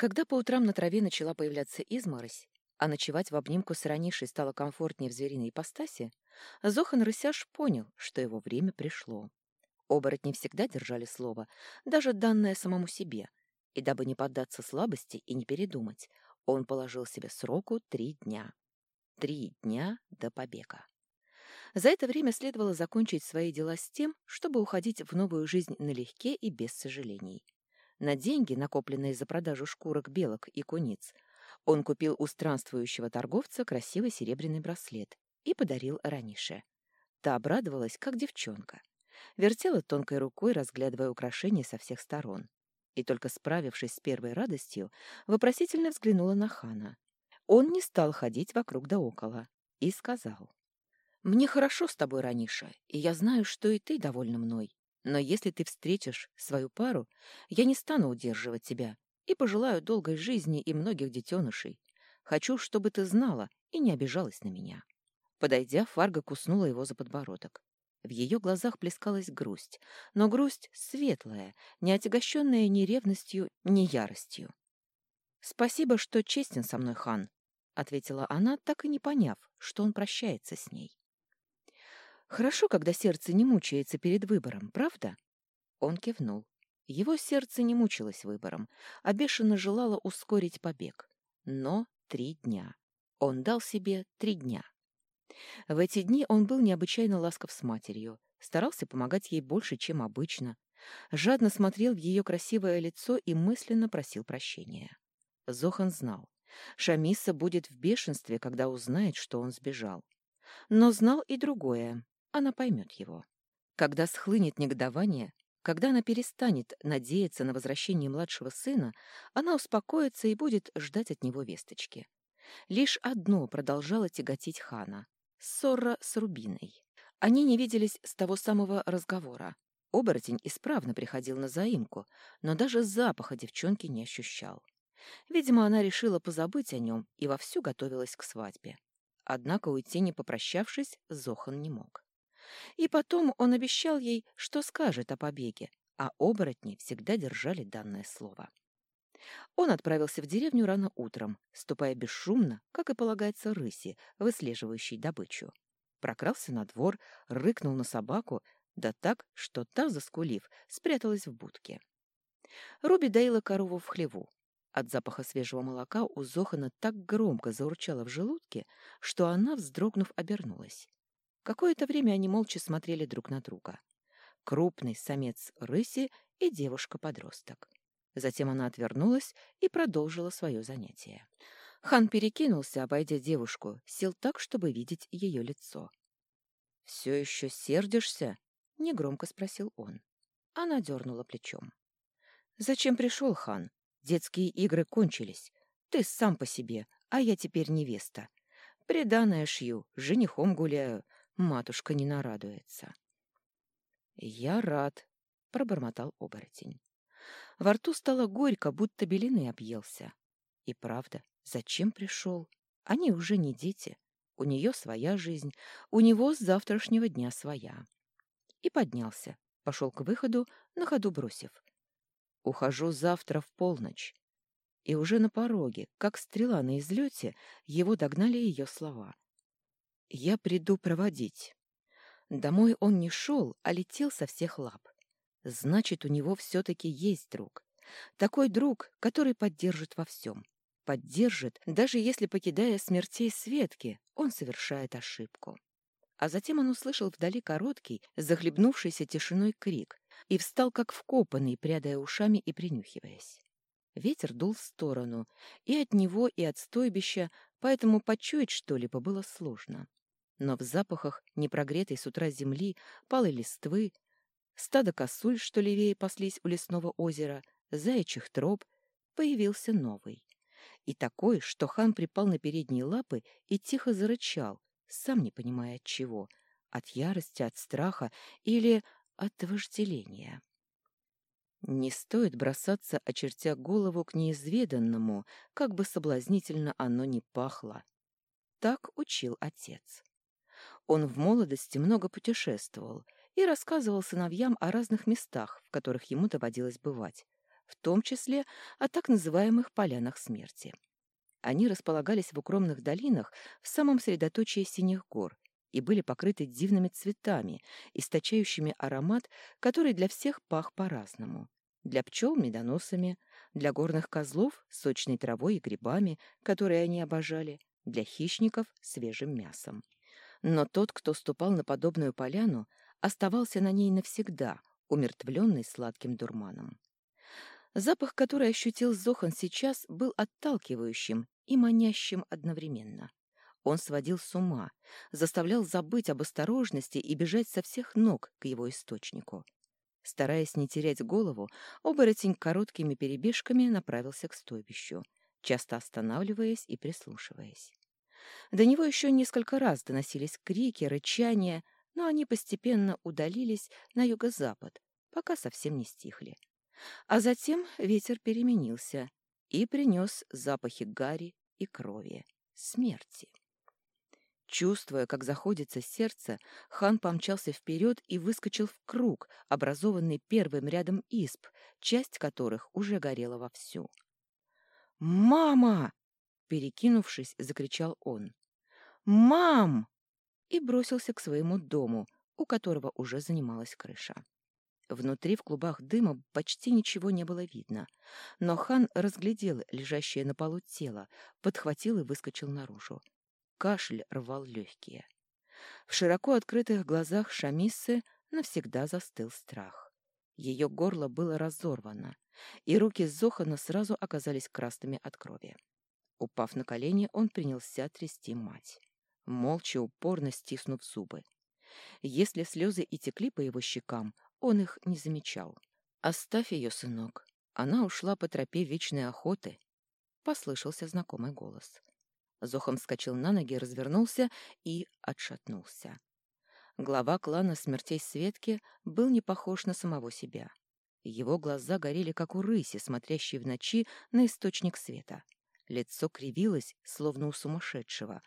Когда по утрам на траве начала появляться изморозь, а ночевать в обнимку с ранейшей стало комфортнее в звериной ипостаси, Зохан Рысяш понял, что его время пришло. Оборотни всегда держали слово, даже данное самому себе, и дабы не поддаться слабости и не передумать, он положил себе сроку три дня. Три дня до побега. За это время следовало закончить свои дела с тем, чтобы уходить в новую жизнь налегке и без сожалений. На деньги, накопленные за продажу шкурок белок и куниц, он купил у странствующего торговца красивый серебряный браслет и подарил Ранише. Та обрадовалась, как девчонка. Вертела тонкой рукой, разглядывая украшения со всех сторон. И только справившись с первой радостью, вопросительно взглянула на хана. Он не стал ходить вокруг да около и сказал. «Мне хорошо с тобой, Раниша, и я знаю, что и ты довольна мной. Но если ты встретишь свою пару, я не стану удерживать тебя и пожелаю долгой жизни и многих детенышей. Хочу, чтобы ты знала и не обижалась на меня». Подойдя, Фарга куснула его за подбородок. В ее глазах плескалась грусть, но грусть светлая, не отягощенная ни ревностью, ни яростью. «Спасибо, что честен со мной, хан», — ответила она, так и не поняв, что он прощается с ней. Хорошо, когда сердце не мучается перед выбором, правда? Он кивнул. Его сердце не мучилось выбором, а бешено желало ускорить побег. Но три дня. Он дал себе три дня. В эти дни он был необычайно ласков с матерью, старался помогать ей больше, чем обычно, жадно смотрел в ее красивое лицо и мысленно просил прощения. Зохан знал, Шамиса будет в бешенстве, когда узнает, что он сбежал. Но знал и другое она поймет его. Когда схлынет негодование, когда она перестанет надеяться на возвращение младшего сына, она успокоится и будет ждать от него весточки. Лишь одно продолжало тяготить хана — ссора с Рубиной. Они не виделись с того самого разговора. Оборотень исправно приходил на заимку, но даже запаха девчонки не ощущал. Видимо, она решила позабыть о нем и вовсю готовилась к свадьбе. Однако уйти, не попрощавшись, Зохан не мог. И потом он обещал ей, что скажет о побеге, а оборотни всегда держали данное слово. Он отправился в деревню рано утром, ступая бесшумно, как и полагается рыси, выслеживающей добычу. Прокрался на двор, рыкнул на собаку, да так, что та, заскулив, спряталась в будке. Руби доила корову в хлеву. От запаха свежего молока у Зохана так громко заурчало в желудке, что она, вздрогнув, обернулась. Какое-то время они молча смотрели друг на друга. Крупный самец рыси и девушка-подросток. Затем она отвернулась и продолжила свое занятие. Хан перекинулся, обойдя девушку, сел так, чтобы видеть ее лицо. «Все еще сердишься?» — негромко спросил он. Она дернула плечом. «Зачем пришел, хан? Детские игры кончились. Ты сам по себе, а я теперь невеста. Приданное шью, женихом гуляю, матушка не нарадуется. «Я рад», — пробормотал оборотень. Во рту стало горько, будто белины объелся. И правда, зачем пришел? Они уже не дети. У нее своя жизнь, у него с завтрашнего дня своя. И поднялся, пошел к выходу, на ходу бросив. «Ухожу завтра в полночь». И уже на пороге, как стрела на излете, его догнали ее слова. Я приду проводить. Домой он не шел, а летел со всех лап. Значит, у него все-таки есть друг. Такой друг, который поддержит во всем. Поддержит, даже если, покидая смертей Светки, он совершает ошибку. А затем он услышал вдали короткий, захлебнувшийся тишиной крик и встал как вкопанный, прядая ушами и принюхиваясь. Ветер дул в сторону, и от него, и от стойбища, поэтому почуять что-либо было сложно но в запахах непрогретой с утра земли, палой листвы, стадо косуль, что левее паслись у лесного озера, заячьих троп, появился новый. И такой, что хан припал на передние лапы и тихо зарычал, сам не понимая от чего, от ярости, от страха или от вожделения. Не стоит бросаться, очертя голову к неизведанному, как бы соблазнительно оно ни пахло. Так учил отец. Он в молодости много путешествовал и рассказывал сыновьям о разных местах, в которых ему доводилось бывать, в том числе о так называемых полянах смерти. Они располагались в укромных долинах в самом средоточии синих гор и были покрыты дивными цветами, источающими аромат, который для всех пах по-разному. Для пчел — медоносами, для горных козлов — сочной травой и грибами, которые они обожали, для хищников — свежим мясом. Но тот, кто ступал на подобную поляну, оставался на ней навсегда, умертвленный сладким дурманом. Запах, который ощутил Зохан сейчас, был отталкивающим и манящим одновременно. Он сводил с ума, заставлял забыть об осторожности и бежать со всех ног к его источнику. Стараясь не терять голову, оборотень короткими перебежками направился к стойбищу, часто останавливаясь и прислушиваясь. До него еще несколько раз доносились крики, рычания, но они постепенно удалились на юго-запад, пока совсем не стихли. А затем ветер переменился и принес запахи гари и крови, смерти. Чувствуя, как заходится сердце, хан помчался вперед и выскочил в круг, образованный первым рядом исп, часть которых уже горела вовсю. «Мама!» — перекинувшись, закричал он. «Мам!» и бросился к своему дому, у которого уже занималась крыша. Внутри в клубах дыма почти ничего не было видно, но хан разглядел лежащее на полу тело, подхватил и выскочил наружу. Кашель рвал легкие. В широко открытых глазах Шамиссы навсегда застыл страх. Ее горло было разорвано, и руки Зохана сразу оказались красными от крови. Упав на колени, он принялся трясти мать, молча упорно стиснув зубы. Если слезы и текли по его щекам, он их не замечал. «Оставь ее, сынок. Она ушла по тропе вечной охоты», — послышался знакомый голос. Зохом вскочил на ноги, развернулся и отшатнулся. Глава клана смертей Светки был не похож на самого себя. Его глаза горели, как у рыси, смотрящей в ночи на источник света. Лицо кривилось, словно у сумасшедшего,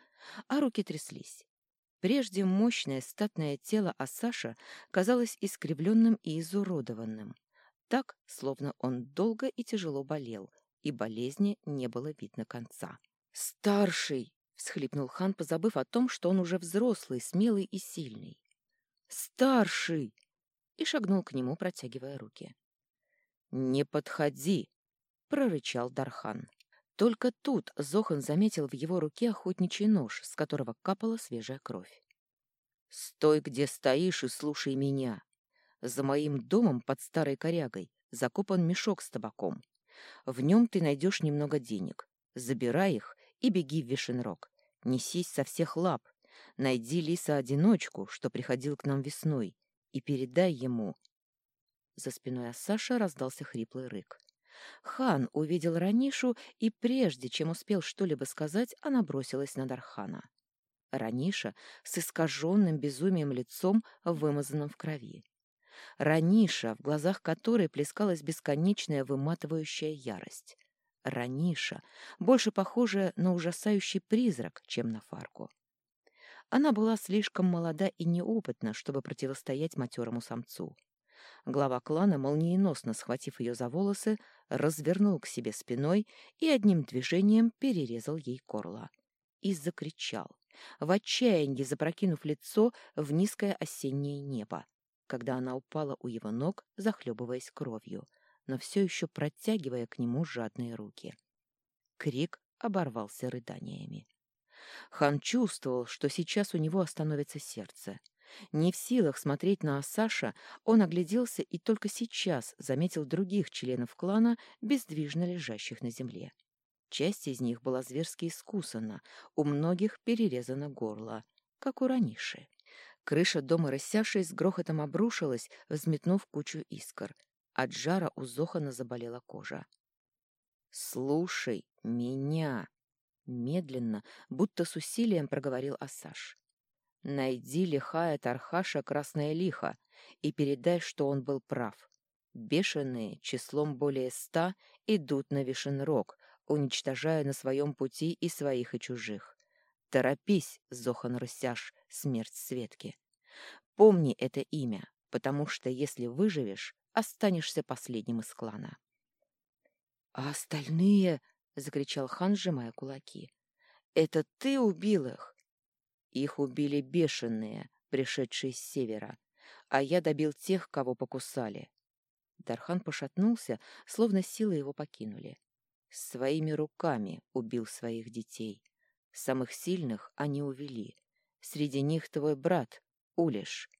а руки тряслись. Прежде мощное статное тело Асаша казалось искривленным и изуродованным. Так, словно он долго и тяжело болел, и болезни не было видно конца. «Старший!» — всхлипнул хан, позабыв о том, что он уже взрослый, смелый и сильный. «Старший!» — и шагнул к нему, протягивая руки. «Не подходи!» — прорычал Дархан. Только тут Зохан заметил в его руке охотничий нож, с которого капала свежая кровь. «Стой, где стоишь, и слушай меня. За моим домом под старой корягой закопан мешок с табаком. В нем ты найдешь немного денег. Забирай их и беги в Вишенрог. Несись со всех лап. Найди лиса-одиночку, что приходил к нам весной, и передай ему...» За спиной Асаша раздался хриплый рык. Хан увидел Ранишу, и прежде чем успел что-либо сказать, она бросилась на Дархана. Раниша с искаженным безумием лицом, вымазанным в крови. Раниша, в глазах которой плескалась бесконечная выматывающая ярость. Раниша, больше похожая на ужасающий призрак, чем на Фарку. Она была слишком молода и неопытна, чтобы противостоять матерому самцу. Глава клана, молниеносно схватив ее за волосы, развернул к себе спиной и одним движением перерезал ей горло. И закричал, в отчаянии запрокинув лицо в низкое осеннее небо, когда она упала у его ног, захлебываясь кровью, но все еще протягивая к нему жадные руки. Крик оборвался рыданиями. Хан чувствовал, что сейчас у него остановится сердце — не в силах смотреть на Асаша, он огляделся и только сейчас заметил других членов клана, бездвижно лежащих на земле. Часть из них была зверски искусана, у многих перерезано горло, как у Раниши. Крыша дома Рысяшей с грохотом обрушилась, взметнув кучу искр. От жара у Зохана заболела кожа. «Слушай меня!» Медленно, будто с усилием проговорил Асаш. Найди лихая Тархаша Красное Лихо и передай, что он был прав. Бешеные, числом более ста, идут на Вишенрог, уничтожая на своем пути и своих, и чужих. Торопись, Зохан Рысяш, смерть Светки. Помни это имя, потому что если выживешь, останешься последним из клана. «А остальные?» — закричал хан, сжимая кулаки. «Это ты убил их?» «Их убили бешеные, пришедшие с севера, а я добил тех, кого покусали». Дархан пошатнулся, словно силы его покинули. Своими руками убил своих детей. Самых сильных они увели. Среди них твой брат, Улиш.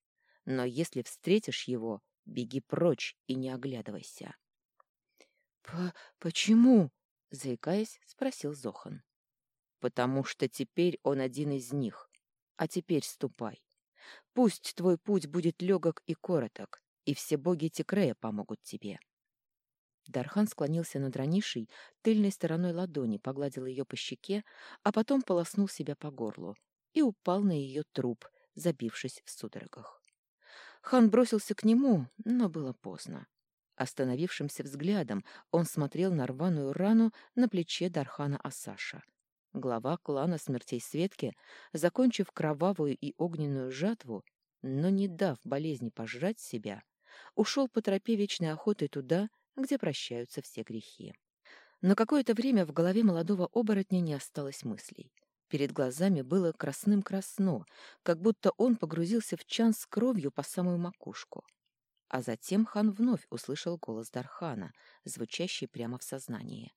Но если встретишь его, беги прочь и не оглядывайся. По «Почему?» — заикаясь, спросил Зохан. «Потому что теперь он один из них. А теперь ступай. Пусть твой путь будет легок и короток, и все боги Текрея помогут тебе». Дархан склонился над Ранишей тыльной стороной ладони, погладил ее по щеке, а потом полоснул себя по горлу и упал на ее труп, забившись в судорогах. Хан бросился к нему, но было поздно. Остановившимся взглядом он смотрел на рваную рану на плече Дархана Асаша. Глава клана Смертей Светки, закончив кровавую и огненную жатву, но не дав болезни пожрать себя, ушел по тропе вечной охоты туда, где прощаются все грехи. На какое-то время в голове молодого оборотня не осталось мыслей. Перед глазами было красным-красно, как будто он погрузился в чан с кровью по самую макушку. А затем хан вновь услышал голос Дархана, звучащий прямо в сознании.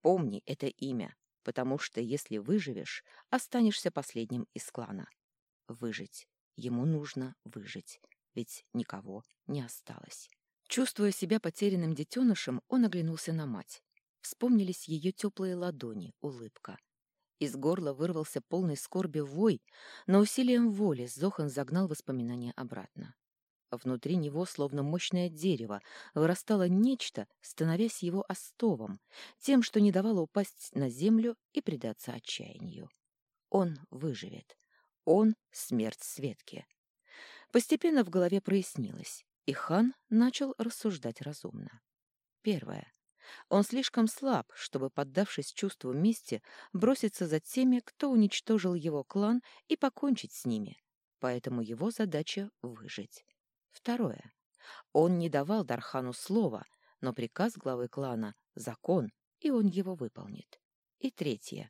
«Помни это имя, потому что если выживешь, останешься последним из клана. Выжить. Ему нужно выжить, ведь никого не осталось». Чувствуя себя потерянным детенышем, он оглянулся на мать. Вспомнились ее теплые ладони, улыбка. Из горла вырвался полный скорби вой, но усилием воли Зохан загнал воспоминания обратно. Внутри него, словно мощное дерево, вырастало нечто, становясь его остовом, тем, что не давало упасть на землю и предаться отчаянию. Он выживет. Он — смерть Светки. Постепенно в голове прояснилось. И хан начал рассуждать разумно. Первое. Он слишком слаб, чтобы, поддавшись чувству мести, броситься за теми, кто уничтожил его клан, и покончить с ними. Поэтому его задача — выжить. Второе. Он не давал Дархану слова, но приказ главы клана — закон, и он его выполнит. И третье.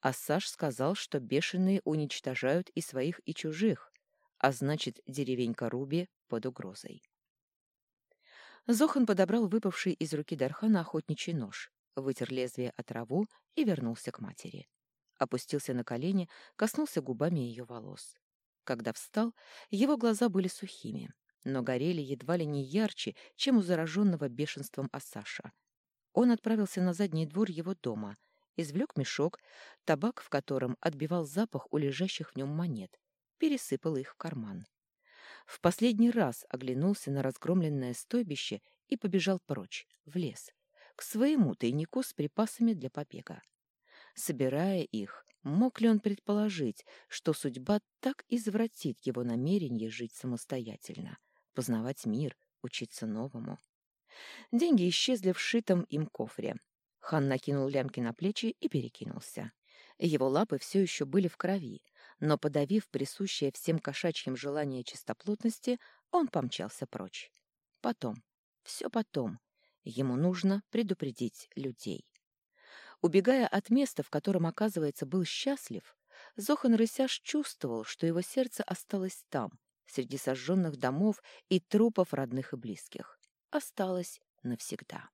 Ассаш сказал, что бешеные уничтожают и своих, и чужих, а значит, деревенька Руби под угрозой. Зохан подобрал выпавший из руки Дархана охотничий нож, вытер лезвие от траву и вернулся к матери. Опустился на колени, коснулся губами ее волос. Когда встал, его глаза были сухими, но горели едва ли не ярче, чем у зараженного бешенством Асаша. Он отправился на задний двор его дома, извлек мешок, табак в котором отбивал запах у лежащих в нем монет, пересыпал их в карман. В последний раз оглянулся на разгромленное стойбище и побежал прочь, в лес, к своему тайнику с припасами для побега. Собирая их, мог ли он предположить, что судьба так извратит его намерение жить самостоятельно, познавать мир, учиться новому? Деньги исчезли в шитом им кофре. Хан накинул лямки на плечи и перекинулся. Его лапы все еще были в крови, но, подавив присущее всем кошачьим желание чистоплотности, он помчался прочь. Потом, все потом, ему нужно предупредить людей. Убегая от места, в котором, оказывается, был счастлив, Зохан Рысяш чувствовал, что его сердце осталось там, среди сожженных домов и трупов родных и близких. Осталось навсегда.